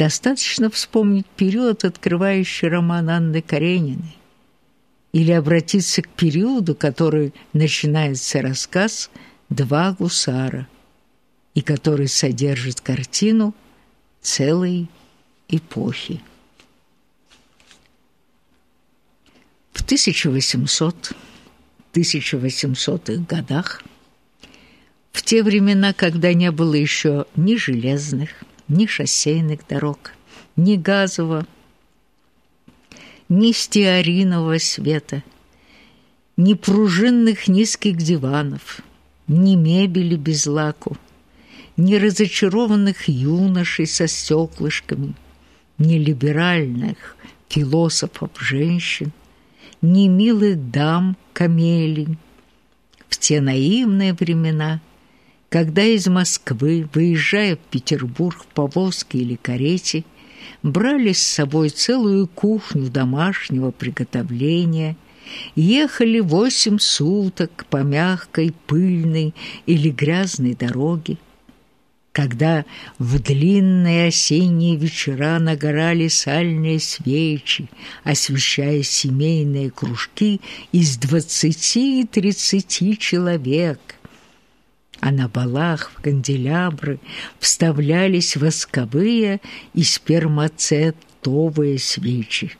Достаточно вспомнить период, открывающий роман Анны Карениной, или обратиться к периоду, который начинается рассказ «Два гусара», и который содержит картину целой эпохи. В 1800-1800-х годах, в те времена, когда не было еще ни железных, ни шоссейных дорог, ни газового, ни стеаринового света, ни пружинных низких диванов, ни мебели без лаку, ни разочарованных юношей со стеклышками, ни либеральных философов-женщин, ни милых дам камелень. В те наивные времена, когда из Москвы, выезжая в Петербург в повозке или карете, брали с собой целую кухню домашнего приготовления, ехали восемь суток по мягкой, пыльной или грязной дороге, когда в длинные осенние вечера нагорали сальные свечи, освещая семейные кружки из двадцати и тридцати человек, а на балах в канделябры вставлялись восковые и спермацетовые свечи.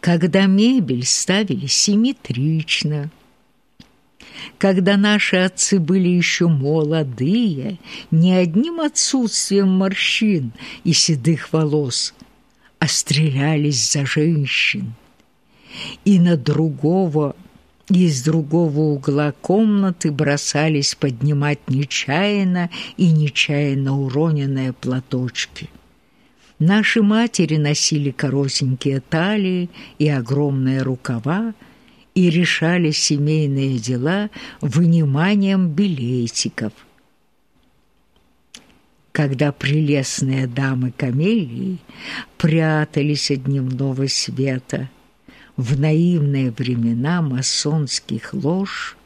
Когда мебель ставили симметрично – когда наши отцы были еще молодые, ни одним отсутствием морщин и седых волос, а стрелялись за женщин. И на другого, из другого угла комнаты бросались поднимать нечаянно и нечаянно уроненные платочки. Наши матери носили коротенькие талии и огромные рукава, и решали семейные дела выниманием билетиков. Когда прелестные дамы камелии прятались от дневного света в наивные времена масонских лож,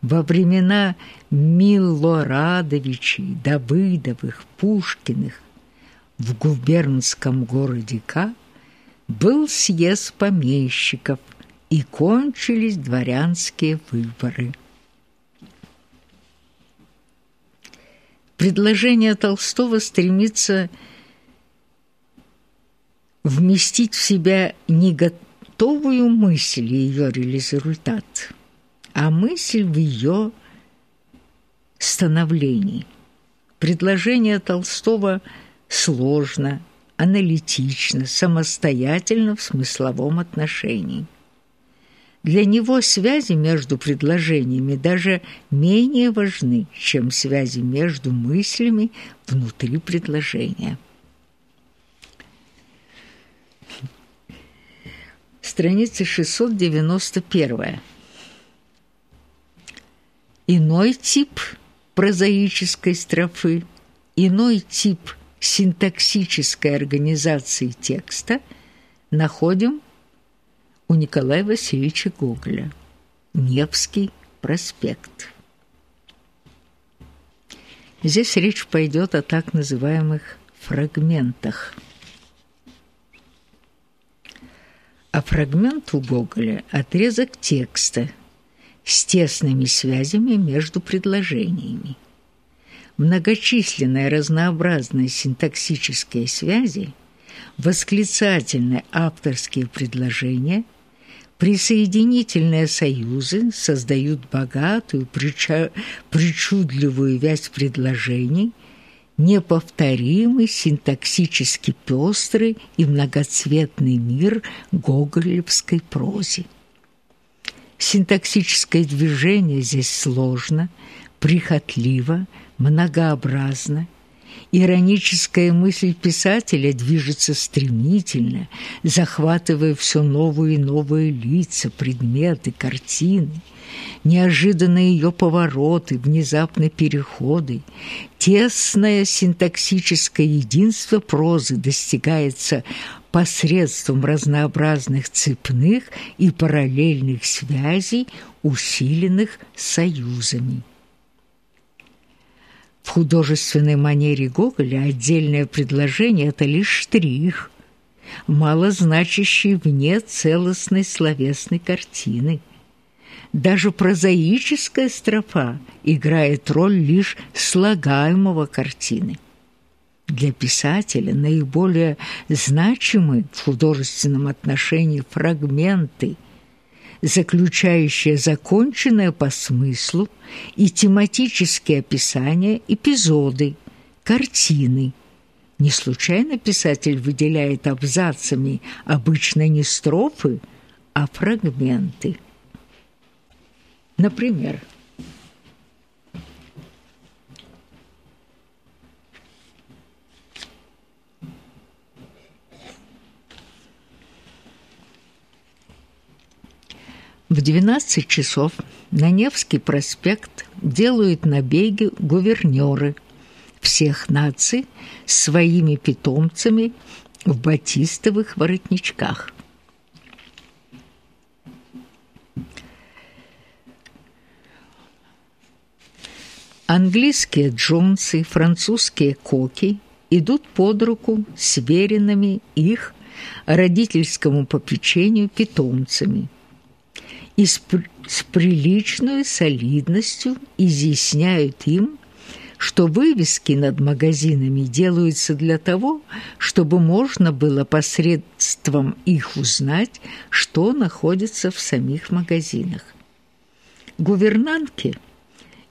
во времена Милорадовичей, Давыдовых, Пушкиных в губернском городе К был съезд помещиков – и кончились дворянские выборы. Предложение Толстого стремится вместить в себя не готовую мысль и ее результат, а мысль в ее становлении. Предложение Толстого сложно, аналитично, самостоятельно в смысловом отношении – для него связи между предложениями даже менее важны, чем связи между мыслями внутри предложения. Страница 691. Иной тип прозаической строфы, иной тип синтаксической организации текста находим у Николая Васильевича Гоголя. Невский проспект. Здесь речь пойдет о так называемых фрагментах. А фрагмент у Гоголя – отрезок текста с тесными связями между предложениями. Многочисленные разнообразные синтаксические связи, восклицательные авторские предложения – Присоединительные союзы создают богатую, причудливую вязь предложений, неповторимый, синтаксически пестрый и многоцветный мир гоголевской прозе. Синтаксическое движение здесь сложно, прихотливо, многообразно – Ироническая мысль писателя движется стремительно, захватывая все новые и новые лица, предметы, картины. Неожиданные ее повороты, внезапные переходы. Тесное синтаксическое единство прозы достигается посредством разнообразных цепных и параллельных связей, усиленных союзами. В художественной манере Гоголя отдельное предложение – это лишь штрих, мало значащий вне целостной словесной картины. Даже прозаическая строфа играет роль лишь слагаемого картины. Для писателя наиболее значимы в художественном отношении фрагменты, заключающие законченное по смыслу и тематические описания эпизоды, картины. Не случайно писатель выделяет абзацами обычно не строфы, а фрагменты. Например, В 12 часов на Невский проспект делают набеги гувернёры всех наций своими питомцами в батистовых воротничках. Английские джонсы, французские коки идут под руку с веренными их родительскому попечению питомцами и с, приличной солидностью изъясняют им, что вывески над магазинами делаются для того, чтобы можно было посредством их узнать, что находится в самих магазинах. Гувернантки –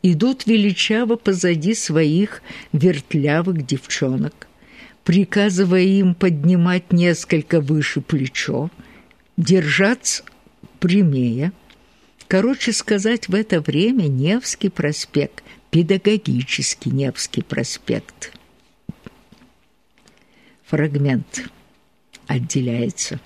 идут величаво позади своих вертлявых девчонок, приказывая им поднимать несколько выше плечо, держаться прямее. Короче сказать, в это время Невский проспект, педагогический Невский проспект. Фрагмент отделяется.